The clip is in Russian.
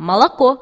молоко.